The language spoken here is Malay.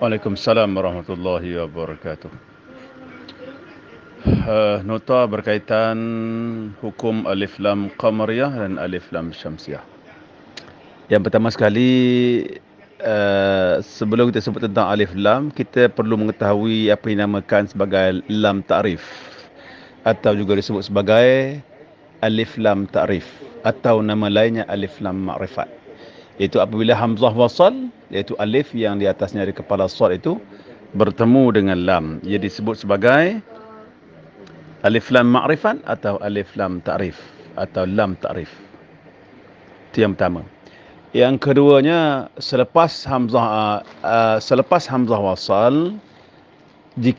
Waalaikumsalam warahmatullahi wabarakatuh. Uh, nota berkaitan hukum alif lam qamariyah dan alif lam syamsiyah. Yang pertama sekali uh, sebelum kita sebut tentang alif lam, kita perlu mengetahui apa yang dinamakan sebagai lam ta'rif atau juga disebut sebagai alif lam ta'rif atau nama lainnya alif lam ma'rifat. Iaitu apabila hamzah wasal, iaitu alif yang di atasnya di kepala sad itu bertemu dengan lam. Ia disebut sebagai alif lam ma'rifat atau alif lam ta'rif atau lam ta'rif. Itu yang pertama. Yang keduanya selepas hamzah uh, selepas hamzah wasal jika